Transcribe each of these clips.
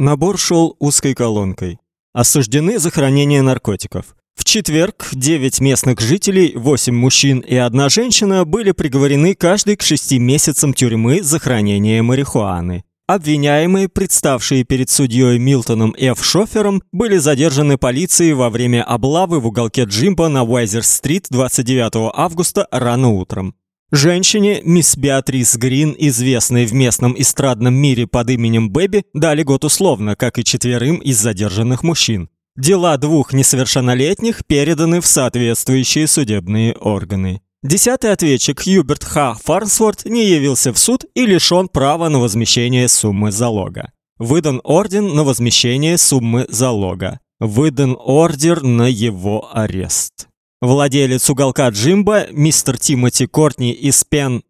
Набор шел узкой колонкой. Осуждены за хранение наркотиков. В четверг 9 местных жителей, 8 мужчин и одна женщина были приговорены каждый к 6 месяцам тюрьмы за хранение марихуаны. Обвиняемые, представшие перед судьей Милтоном Ф. Шофером, были задержаны полицией во время облавы в уголке Джимба на Уайзер-стрит 29 августа рано утром. Женщине, мисс Беатрис Грин, известной в местном эстрадном мире под именем Бэби, дали год условно, как и четверым из задержанных мужчин. Дела двух несовершеннолетних переданы в соответствующие судебные органы. Десятый ответчик Хьюберт Х. Фарнсворт не явился в суд и лишён права на возмещение суммы залога. Выдан орден на возмещение суммы залога. Выдан ордер на его арест. Владелец уголка Джимба, мистер Тимоти Кортни из Пен.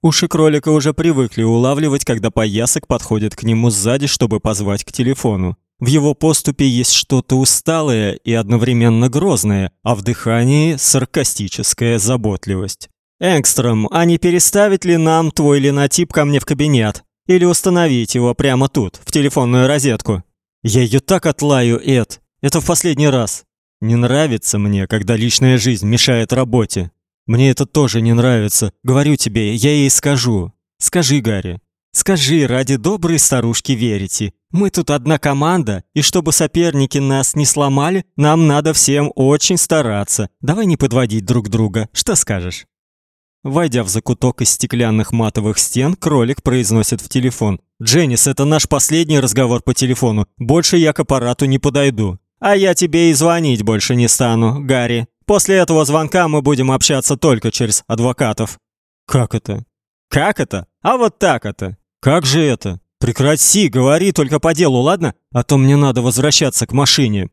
Уши кролика уже привыкли улавливать, когда поясок подходит к нему сзади, чтобы позвать к телефону. В его поступе есть что-то усталое и одновременно грозное, а в дыхании саркастическая заботливость. Энгстром, а не переставить ли нам твой линотип ко мне в кабинет или установить его прямо тут, в телефонную розетку? Я ее так отлаю, Эд. Это в последний раз. Не нравится мне, когда личная жизнь мешает работе. Мне это тоже не нравится. Говорю тебе, я ей скажу. Скажи, Гарри. Скажи, ради доброй старушки верите. Мы тут одна команда, и чтобы соперники нас не сломали, нам надо всем очень стараться. Давай не подводить друг друга. Что скажешь? Войдя в закуток из стеклянных матовых стен, кролик произносит в телефон: "Дженнис, это наш последний разговор по телефону. Больше я к аппарату не подойду". А я тебе и звонить больше не стану, Гарри. После этого звонка мы будем общаться только через адвокатов. Как это? Как это? А вот так это. Как же это? Прекрати, говори только по делу, ладно? А то мне надо возвращаться к машине.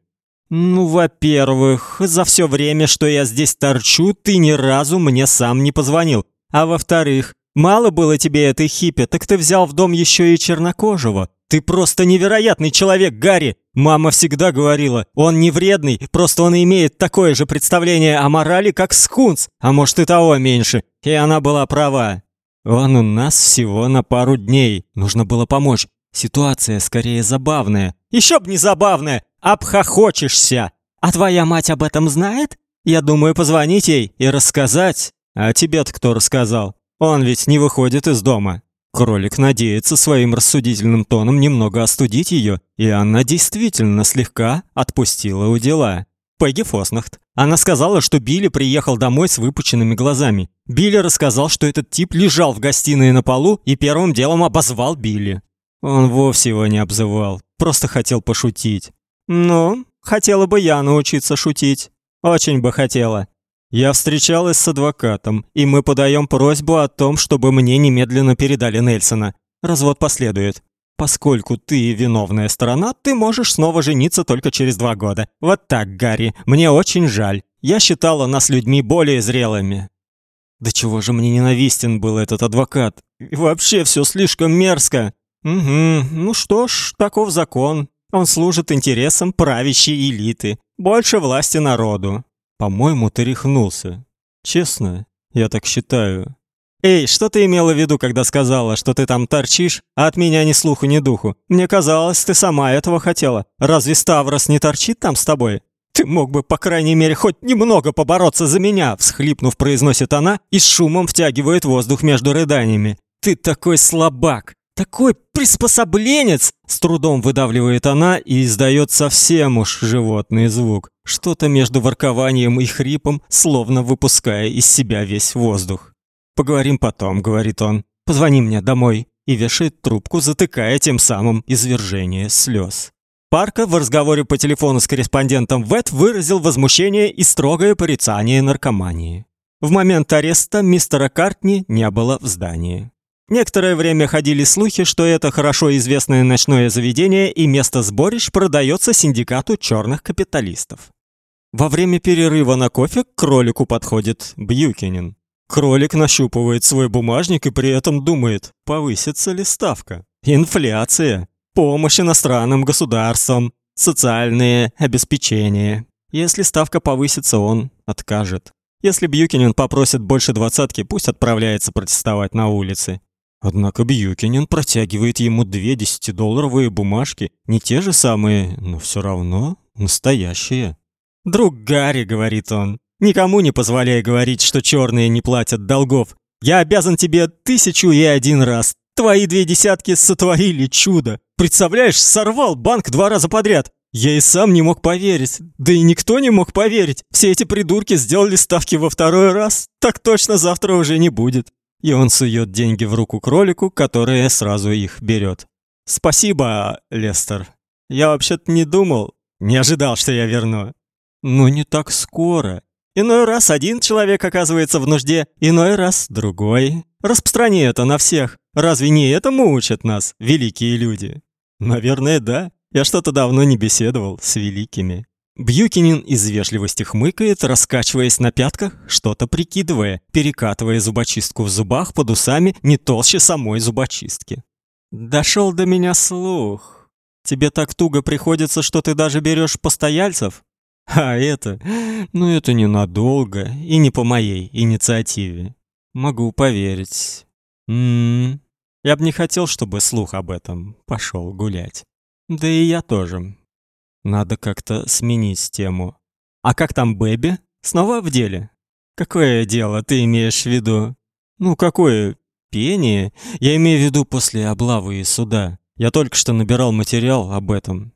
Ну, во-первых, за все время, что я здесь торчу, ты ни разу мне сам не позвонил. А во-вторых, мало было тебе этой хиппи, так ты взял в дом еще и чернокожего. Ты просто невероятный человек, Гарри. Мама всегда говорила, он не вредный, просто он имеет такое же представление о морали, как скунс, а может и того меньше. И она была права. Он у нас всего на пару дней. Нужно было помочь. Ситуация скорее забавная. Еще б не забавная. Обхохочешься. А твоя мать об этом знает? Я думаю позвонить ей и рассказать. А тебе-то кто рассказал? Он ведь не выходит из дома. Кролик надеется своим рассудительным тоном немного остудить ее, и она действительно слегка отпустила у дела. Пегги Фоснахт. Она сказала, что Билли приехал домой с выпученными глазами. Билли рассказал, что этот тип лежал в гостиной на полу и первым делом обозвал Билли. Он вовсе его не обзывал, просто хотел пошутить. Ну, хотела бы я научиться шутить. Очень бы хотела. Я встречалась с адвокатом, и мы подаем просьбу о том, чтобы мне немедленно передали Нельсона. Развод последует. Поскольку ты виновная сторона, ты можешь снова жениться только через два года. Вот так, Гарри. Мне очень жаль. Я считала нас людьми более зрелыми. Да чего же мне ненавистен был этот адвокат? И вообще все слишком мерзко. Угу. Ну что ж, таков закон. Он служит интересам правящей элиты. Больше власти народу. По-моему, ты рехнулся. Честно, я так считаю. Эй, что ты имела в виду, когда сказала, что ты там торчишь, а от меня ни слуху, ни духу? Мне казалось, ты сама этого хотела. Разве Ставрос не торчит там с тобой? Ты мог бы, по крайней мере, хоть немного побороться за меня, всхлипнув, произносит она и с шумом втягивает воздух между рыданиями. Ты такой слабак. Такой приспособленец, с трудом выдавливает она и издает совсем уж животный звук, что-то между воркованием и хрипом, словно выпуская из себя весь воздух. Поговорим потом, говорит он. Позвони мне домой и вешает трубку, затыкая тем самым извержение слез. Парка в разговоре по телефону с корреспондентом Вэт выразил возмущение и строгое порицание наркомании. В момент ареста мистера Картни не было в здании. Некоторое время ходили слухи, что это хорошо известное ночное заведение и место сборищ продается синдикату черных капиталистов. Во время перерыва на кофе к кролику подходит Бьюкинин. Кролик нащупывает свой бумажник и при этом думает, повысится ли ставка. Инфляция, помощь иностранным государствам, социальные обеспечения. Если ставка повысится, он откажет. Если Бьюкинин попросит больше двадцатки, пусть отправляется протестовать на улице. Однако Бьюкинен протягивает ему две десятидолларовые бумажки, не те же самые, но все равно настоящие. «Друг Гарри», — говорит он, — «никому не позволяй говорить, что черные не платят долгов. Я обязан тебе тысячу и один раз. Твои две десятки сотворили чудо. Представляешь, сорвал банк два раза подряд. Я и сам не мог поверить. Да и никто не мог поверить. Все эти придурки сделали ставки во второй раз. Так точно завтра уже не будет. И он сует деньги в руку кролику, который сразу их берет. Спасибо, Лестер. Я вообще-то не думал, не ожидал, что я верну. Но не так скоро. Иной раз один человек оказывается в нужде, иной раз другой. Распространи это на всех. Разве не этому учат нас великие люди? Наверное, да. Я что-то давно не беседовал с великими. Бьюкинин из вежливости хмыкает, раскачиваясь на пятках, что-то прикидывая, перекатывая зубочистку в зубах под усами не толще самой зубочистки. Дошел до меня слух. Тебе так туго приходится, что ты даже берешь постояльцев? А это... Ну это ненадолго и не по моей инициативе. Могу поверить. Ммм... Я бы не хотел, чтобы слух об этом пошел гулять. Да и я тоже. Надо как-то сменить тему. А как там Бэби? Снова в деле? Какое дело ты имеешь в виду? Ну, какое пение? Я имею в виду после облавы и суда. Я только что набирал материал об этом.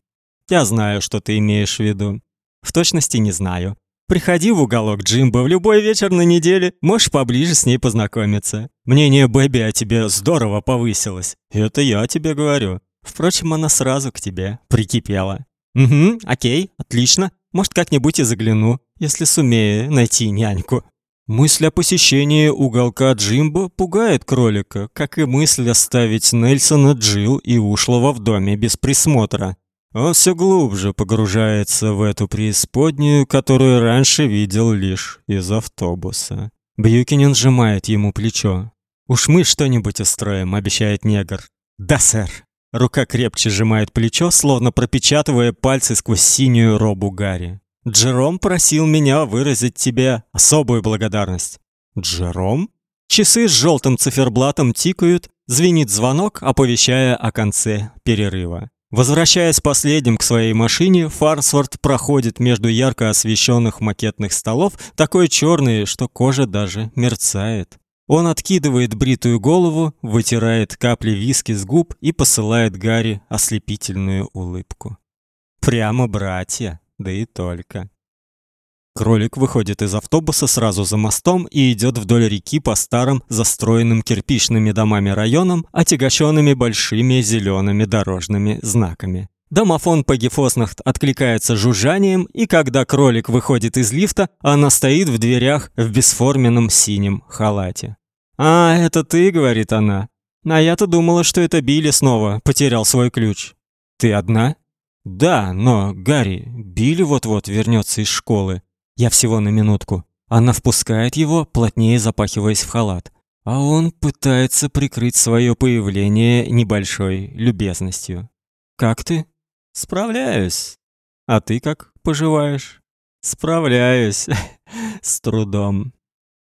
Я знаю, что ты имеешь в виду. В точности не знаю. Приходи в уголок Джимбо в любой вечер на неделе, можешь поближе с ней познакомиться. Мнение Бэби о тебе здорово повысилось. Это я тебе говорю. Впрочем, она сразу к тебе прикипела. Угу, окей, отлично. Может, как-нибудь и загляну, если сумею найти няньку. Мысль о посещении уголка Джимбо пугает кролика, как и мысль оставить Нельсона, Джил и ушлого в доме без присмотра. Он все глубже погружается в эту преисподнюю, которую раньше видел лишь из автобуса. Бьюкинен сжимает ему плечо. «Уж мы что-нибудь устроим», — обещает негр. «Да, сэр». Рука крепче сжимает плечо, словно пропечатывая пальцы сквозь синюю робу Гарри. Джером просил меня выразить тебе особую благодарность. Джером? Часы с желтым циферблатом тикают, звенит звонок, оповещая о конце перерыва. Возвращаясь последним к своей машине, Фарсворт проходит между ярко освещенных макетных столов, такой черный, что кожа даже мерцает. Он откидывает бритую голову, вытирает капли виски с губ и посылает Гарри ослепительную улыбку. Прямо братья, да и только. Кролик выходит из автобуса сразу за мостом и идет вдоль реки по старым, застроенным кирпичными домами районам, отягощенными большими зелеными дорожными знаками. Домофон Пегифоснахт откликается жужжанием, и когда кролик выходит из лифта, она стоит в дверях в бесформенном синем халате. «А, это ты», — говорит она. «А я-то думала, что это Билли снова потерял свой ключ». «Ты одна?» «Да, но, Гарри, Билли вот-вот вернется из школы. Я всего на минутку». Она впускает его, плотнее запахиваясь в халат. А он пытается прикрыть свое появление небольшой любезностью. «Как ты?» «Справляюсь. А ты как поживаешь?» «Справляюсь. С трудом.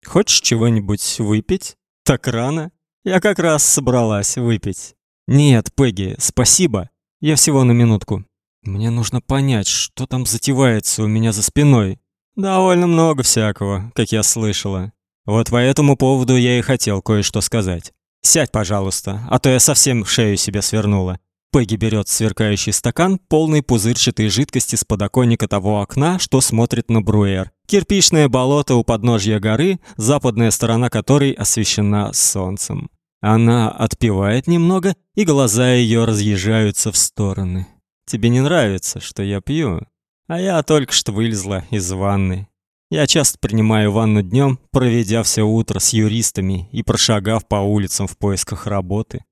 Хочешь чего-нибудь выпить?» Так рано? Я как раз собралась выпить. Нет, Пегги, спасибо. Я всего на минутку. Мне нужно понять, что там затевается у меня за спиной. Довольно много всякого, как я слышала. Вот по этому поводу я и хотел кое-что сказать. Сядь, пожалуйста, а то я совсем шею себе свернула. Пегги берет сверкающий стакан, полный пузырчатой жидкости с подоконника того окна, что смотрит на Бруэр. Кирпичное болото у подножья горы, западная сторона которой освещена солнцем. Она отпивает немного, и глаза ее разъезжаются в стороны. Тебе не нравится, что я пью? А я только что вылезла из ванны. Я часто принимаю ванну днем, проведя все утро с юристами и прошагав по улицам в поисках работы.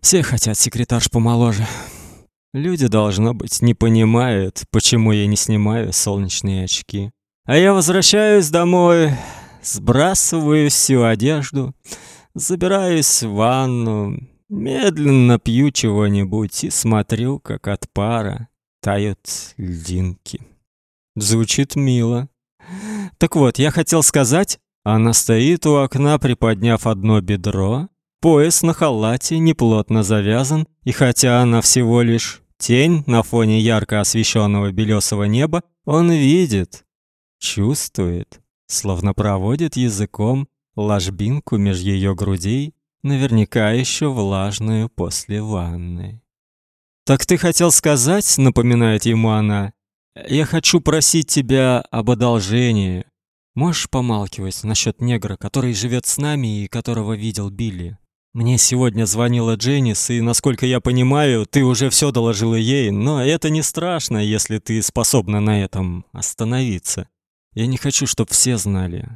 Все хотят секретарш помоложе. Люди, должно быть, не понимают, почему я не снимаю солнечные очки. А я возвращаюсь домой, сбрасываю всю одежду, забираюсь в ванну, медленно пью чего-нибудь и смотрю, как от пара тают льдинки. Звучит мило. Так вот, я хотел сказать, она стоит у окна, приподняв одно бедро, Пояс на халате неплотно завязан, и хотя она всего лишь тень на фоне ярко освещенного белесого неба, он видит, чувствует, словно проводит языком ложбинку меж ее грудей, наверняка еще влажную после ванны. Так ты хотел сказать, напоминает ему она. Я хочу просить тебя об одолжении. Можешь помалкивать насчет негра, который живет с нами и которого видел Билли? Мне сегодня звонила Дженнис, и, насколько я понимаю, ты уже все доложила ей, но это не страшно, если ты способна на этом остановиться. Я не хочу, чтобы все знали.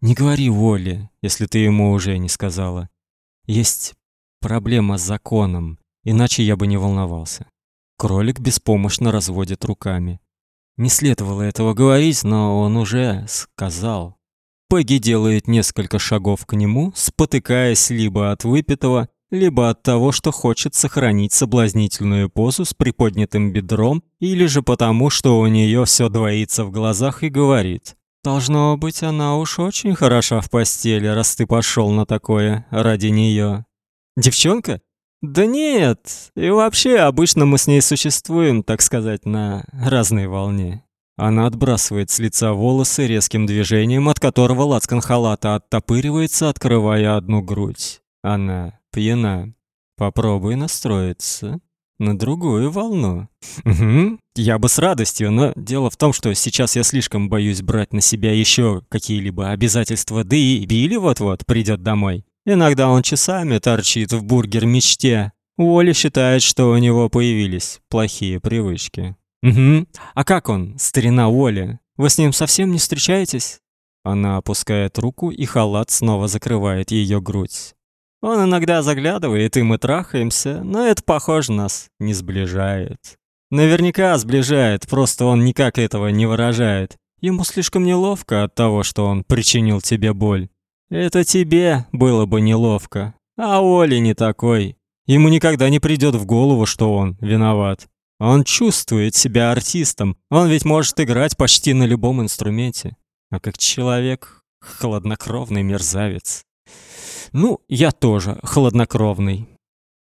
Не говори Воле, если ты ему уже не сказала. Есть проблема с законом, иначе я бы не волновался. Кролик беспомощно разводит руками. Не следовало этого говорить, но он уже сказал. Пегги делает несколько шагов к нему, спотыкаясь либо от выпитого, либо от того, что хочет сохранить соблазнительную позу с приподнятым бедром, или же потому, что у нее все двоится в глазах и говорит: "Должно быть, она уж очень хороша в постели, раз ты пошел на такое ради нее. Девчонка? Да нет. И вообще, обычно мы с ней существуем, так сказать, на разной волне. Она отбрасывает с лица волосы резким движением, от которого лацкан халата оттопыривается, открывая одну грудь. Она пьяна. Попробуй настроиться на другую волну. Угу. Я бы с радостью, но дело в том, что сейчас я слишком боюсь брать на себя еще какие-либо обязательства, да и Билли вот-вот придет домой. Иногда он часами торчит в бургер мечте. Уолли считает, что у него появились плохие привычки. Угу. А как он, старина Оля? Вы с ним совсем не встречаетесь? Она опускает руку, и халат снова закрывает ее грудь. Он иногда заглядывает, и мы трахаемся, но это, похоже, нас не сближает. Наверняка сближает, просто он никак этого не выражает. Ему слишком неловко от того, что он причинил тебе боль. Это тебе было бы неловко, а Оле не такой. Ему никогда не придет в голову, что он виноват. Он чувствует себя артистом. Он ведь может играть почти на любом инструменте. А как человек хладнокровный мерзавец. Ну, я тоже хладнокровный.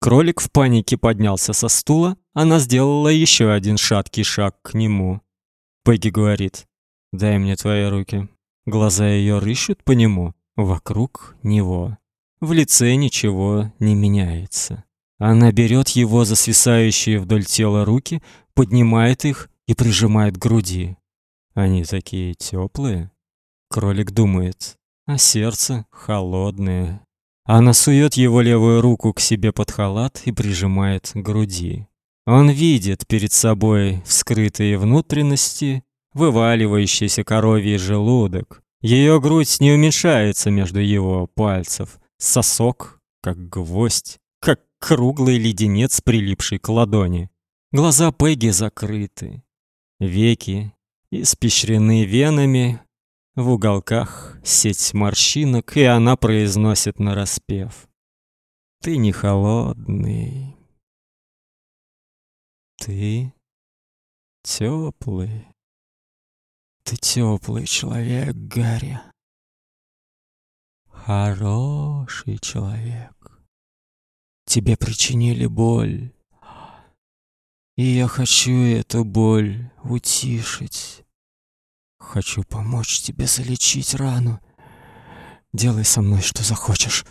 Кролик в панике поднялся со стула, она сделала еще один шаткий шаг к нему. Пегги говорит: "Дай мне твои руки". Глаза ее рыщут по нему, вокруг него. В лице ничего не меняется. Она берет его за свисающие вдоль тела руки, поднимает их и прижимает к груди. Они такие теплые. Кролик думает, а сердце холодное. Она сует его левую руку к себе под халат и прижимает к груди. Он видит перед собой вскрытые внутренности, вываливающийся коровий желудок. Ее грудь не уменьшается между его пальцев, сосок как гвоздь круглый леденец, прилипший к ладони. Глаза Пегги закрыты, веки испещрены венами, в уголках сеть морщинок, и она произносит нараспев: "Ты не холодный, ты теплый, ты теплый человек, Гарри, хороший человек". Тебе причинили боль. И я хочу эту боль утишить. Хочу помочь тебе залечить рану. Делай со мной что захочешь.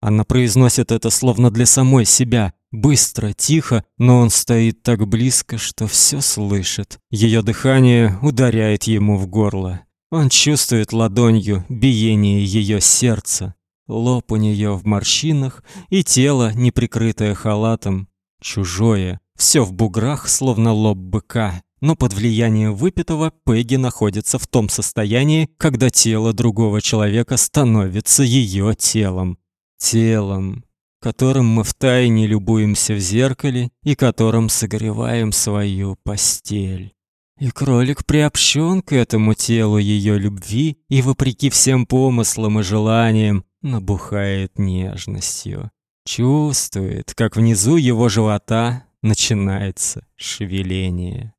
Она произносит это словно для самой себя, быстро, тихо, но он стоит так близко, что все слышит. Ее дыхание ударяет ему в горло. Он чувствует ладонью биение ее сердца. Лоб у нее в морщинах, и тело, не прикрытое халатом, чужое, все в буграх, словно лоб быка. Но под влиянием выпитого Пегги находится в том состоянии, когда тело другого человека становится ее телом. Телом, которым мы втайне любуемся в зеркале и которым согреваем свою постель. И кролик приобщен к этому телу ее любви, и вопреки всем помыслам и желаниям, набухает нежностью. Чувствует, как внизу его живота начинается шевеление.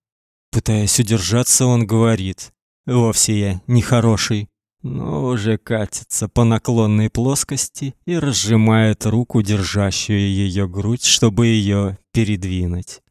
Пытаясь удержаться, он говорит: "Вовсе я не хороший, но уже катится по наклонной плоскости и разжимает руку, держащую ее грудь, чтобы ее передвинуть.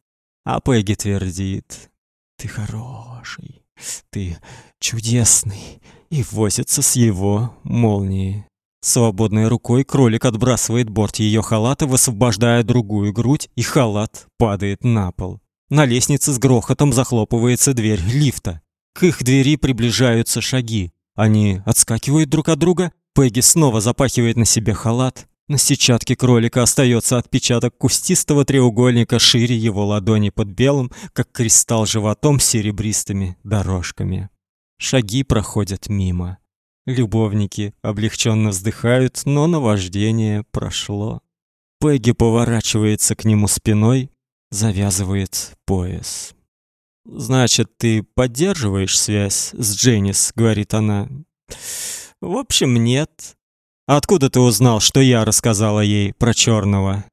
А Пегги твердит: "Ты хороший, ты чудесный", и возится с его молнией. Свободной рукой кролик отбрасывает борт ее халата, высвобождая другую грудь, и халат падает на пол. На лестнице с грохотом захлопывается дверь лифта. К их двери приближаются шаги. Они отскакивают друг от друга. Пегги снова запахивает на себе халат. На сетчатке кролика остается отпечаток кустистого треугольника шире его ладони под белым, как кристалл животом серебристыми дорожками. Шаги проходят мимо. Любовники облегченно вздыхают, но наваждение прошло. Пегги поворачивается к нему спиной, завязывает пояс. Значит, ты поддерживаешь связь с Дженнис, говорит она. В общем, нет. Откуда ты узнал, что я рассказала ей про черного?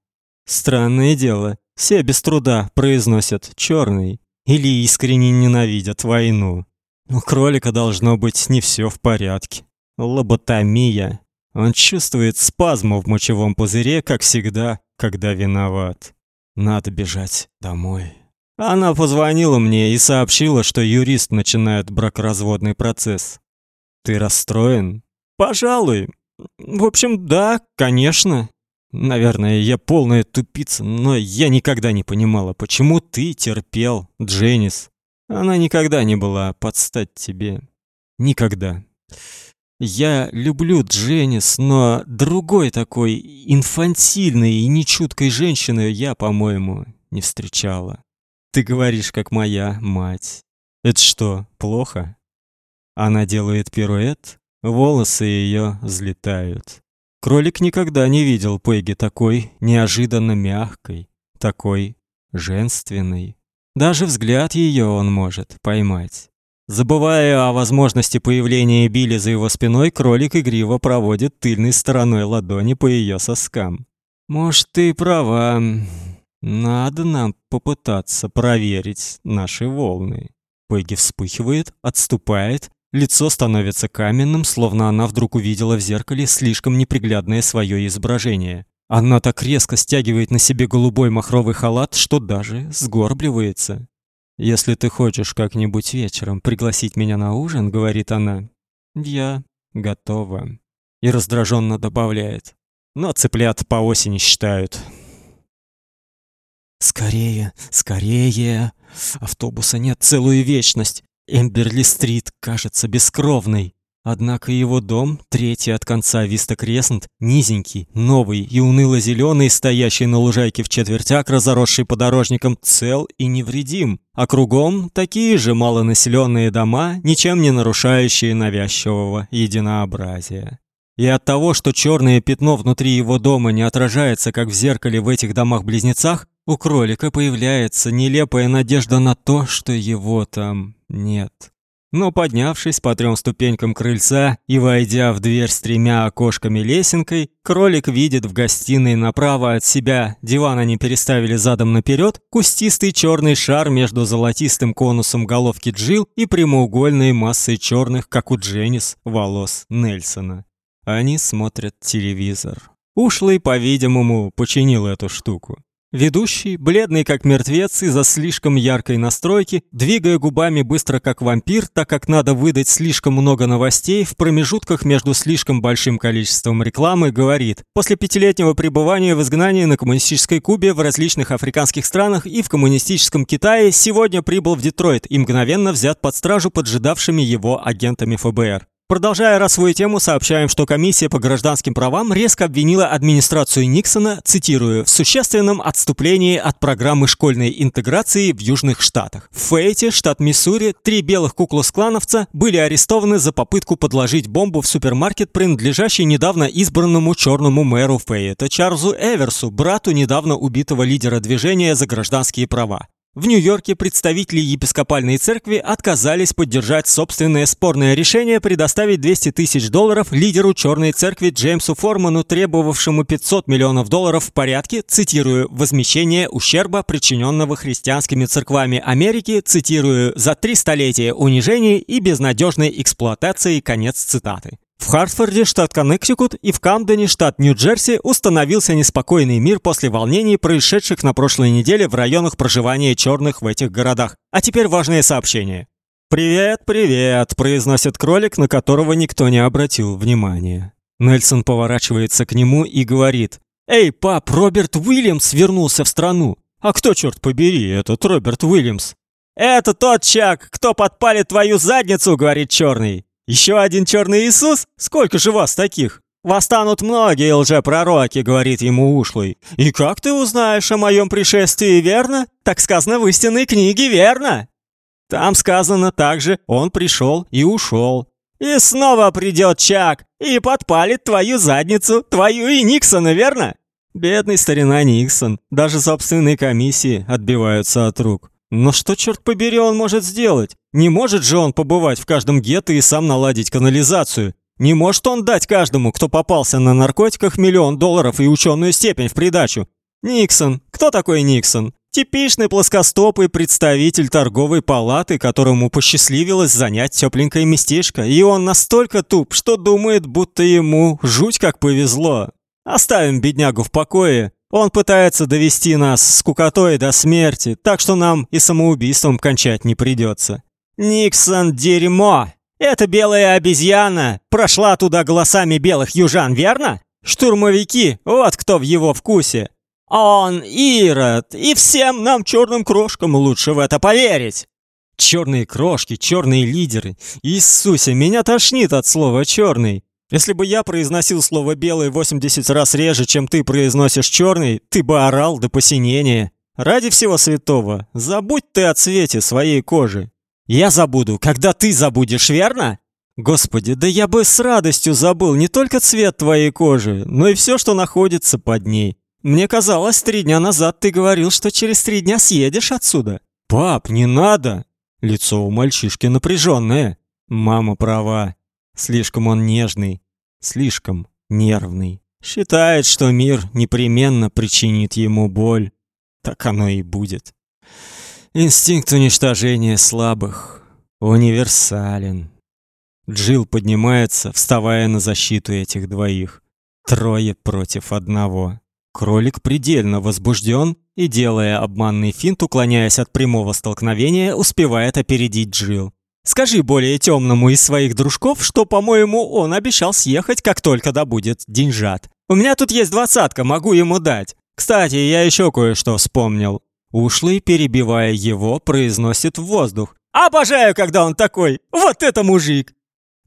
Странное дело, все без труда произносят черный или искренне ненавидят войну. У кролика должно быть не все в порядке. Лоботомия. Он чувствует спазмы в мочевом пузыре, как всегда, когда виноват. Надо бежать домой. Она позвонила мне и сообщила, что юрист начинает бракоразводный процесс. Ты расстроен? Пожалуй. В общем, да, конечно. Наверное, я полная тупица, но я никогда не понимала, почему ты терпел Дженнис. Она никогда не была под стать тебе. Никогда. Я люблю Дженнис, но другой такой инфантильной и нечуткой женщины я, по-моему, не встречала. Ты говоришь, как моя мать. Это что, плохо? Она делает пируэт, волосы ее взлетают. Кролик никогда не видел Пегги такой неожиданно мягкой, такой женственной. Даже взгляд ее он может поймать. Забывая о возможности появления Билли за его спиной, кролик игриво проводит тыльной стороной ладони по ее соскам. Может, ты права. Надо нам попытаться проверить наши волны. Пегги вспыхивает, отступает, лицо становится каменным, словно она вдруг увидела в зеркале слишком неприглядное свое изображение. Она так резко стягивает на себе голубой махровый халат, что даже сгорбливается. Если ты хочешь как-нибудь вечером пригласить меня на ужин, говорит она, я готова. И раздраженно добавляет: "Но цыплят по осени считают". Скорее, скорее. Автобуса нет целую вечность. Эмберли-стрит кажется бескровной. Однако его дом, третий от конца Виста Креснт, низенький, новый и уныло зеленый стоящий на лужайке в четвертяк, разоросший подорожником, цел и невредим. А кругом такие же малонаселенные дома, ничем не нарушающие навязчивого единообразия. И от того, что черное пятно внутри его дома не отражается, как в зеркале в этих домах-близнецах, у кролика появляется нелепая надежда на то, что его там нет. Но поднявшись по трем ступенькам крыльца и войдя в дверь с тремя окошками-лесенкой, кролик видит в гостиной направо от себя, диван они переставили задом наперед, кустистый черный шар между золотистым конусом головки Джил и прямоугольной массой черных, как у Дженнис, волос Нельсона. Они смотрят телевизор. Ушлый, по-видимому, починил эту штуку. Ведущий, бледный как мертвец из-за слишком яркой настройки, двигая губами быстро как вампир, так как надо выдать слишком много новостей в промежутках между слишком большим количеством рекламы, говорит: "После пятилетнего пребывания в изгнании на коммунистической Кубе, в различных африканских странах и в коммунистическом Китае, сегодня прибыл в Детройт и мгновенно взят под стражу поджидавшими его агентами ФБР. Продолжая раз свою тему, сообщаем, что комиссия по гражданским правам резко обвинила администрацию Никсона, цитирую, в существенном отступлении от программы школьной интеграции в Южных Штатах. В Фейте, штат Миссури, три белых куклус-клановца были арестованы за попытку подложить бомбу в супермаркет, принадлежащий недавно избранному черному мэру Фейта Чарльзу Эверсу, брату недавно убитого лидера движения за гражданские права. В Нью-Йорке представители епископальной церкви отказались поддержать собственное спорное решение предоставить 200 тысяч долларов лидеру черной церкви Джеймсу Форману, требовавшему 500 миллионов долларов в порядке, цитирую, возмещения ущерба, причиненного христианскими церквами Америки, цитирую, за три столетия унижений и безнадежной эксплуатации, конец цитаты. В Хартфорде, штат Коннектикут, и в Камдене, штат Нью-Джерси, установился неспокойный мир после волнений, происшедших на прошлой неделе в районах проживания черных в этих городах. А теперь важное сообщение. «Привет, привет», – произносит кролик, на которого никто не обратил внимания. Нельсон поворачивается к нему и говорит. «Эй, пап, Роберт Уильямс вернулся в страну. А кто, черт побери, этот Роберт Уильямс?» «Это тот Чак, кто подпалит твою задницу», – говорит черный. Еще один черный Иисус? Сколько же вас таких? Восстанут многие лжепророки, говорит ему ушлый. И как ты узнаешь о моем пришествии, верно? Так сказано в истинной книге, верно? Там сказано также, он пришел и ушел. И снова придет Чак и подпалит твою задницу, твою и Никсона, верно? Бедный старина Никсон, даже собственные комиссии отбиваются от рук. Но что, черт побери, он может сделать? Не может же он побывать в каждом гетто и сам наладить канализацию. Не может он дать каждому, кто попался на наркотиках, миллион долларов и ученую степень в придачу. Никсон. Кто такой Никсон? Типичный плоскостопый представитель торговой палаты, которому посчастливилось занять тепленькое местечко, и он настолько туп, что думает, будто ему жуть как повезло. Оставим беднягу в покое. Он пытается довести нас с кукотой до смерти, так что нам и самоубийством кончать не придется. Никсон дерьмо. Это белая обезьяна прошла туда голосами белых южан, верно? Штурмовики, вот кто в его вкусе. Он Ирод, и всем нам черным крошкам лучше в это поверить. Черные крошки, черные лидеры. Иисусе, меня тошнит от слова черный. Если бы я произносил слово белый 80 раз реже, чем ты произносишь черный, ты бы орал до посинения. Ради всего святого, забудь ты о цвете своей кожи. Я забуду, когда ты забудешь, верно? Господи, да я бы с радостью забыл не только цвет твоей кожи, но и все, что находится под ней. Мне казалось, три дня назад ты говорил, что через три дня съедешь отсюда. Пап, не надо. Лицо у мальчишки напряженное. Мама права. Слишком он нежный, слишком нервный. Считает, что мир непременно причинит ему боль. Так оно и будет. Инстинкт уничтожения слабых универсален. Джилл поднимается, вставая на защиту этих двоих. Трое против одного. Кролик предельно возбужден и, делая обманный финт, уклоняясь от прямого столкновения, успевает опередить Джилл. Скажи более темному из своих дружков, что, по-моему, он обещал съехать, как только добудет деньжат. У меня тут есть двадцатка, могу ему дать. Кстати, я еще кое-что вспомнил. Ушлый, перебивая его, произносит в воздух. «Обожаю, когда он такой! Вот это мужик!»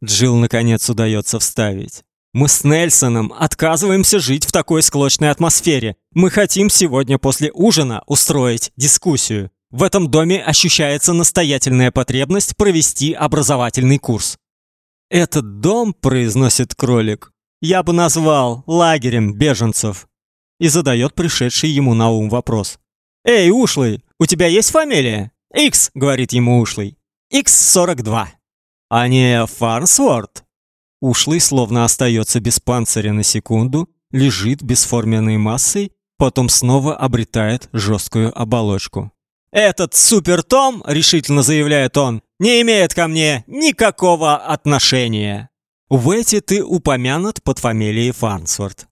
Джилл, наконец, удается вставить. «Мы с Нельсоном отказываемся жить в такой склочной атмосфере. Мы хотим сегодня после ужина устроить дискуссию. В этом доме ощущается настоятельная потребность провести образовательный курс. Этот дом, произносит кролик, я бы назвал лагерем беженцев. И задает пришедший ему на ум вопрос. Эй, ушлый, у тебя есть фамилия? X, говорит ему ушлый. X42. А не Фарнсворт? Ушлый словно остается без панциря на секунду, лежит бесформенной массой, потом снова обретает жесткую оболочку. Этот супертом, решительно заявляет он, не имеет ко мне никакого отношения. В эти ты упомянут под фамилией Фарнсворт.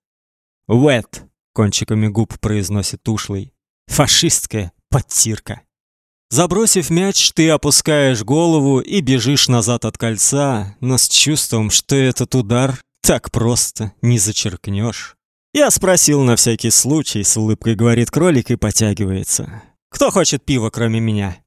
Уэт, кончиками губ произносит ушлый. Фашистская подтирка. Забросив мяч, ты опускаешь голову и бежишь назад от кольца, но с чувством, что этот удар так просто не зачеркнешь. Я спросил на всякий случай, с улыбкой говорит кролик и потягивается. Кто хочет пива, кроме меня?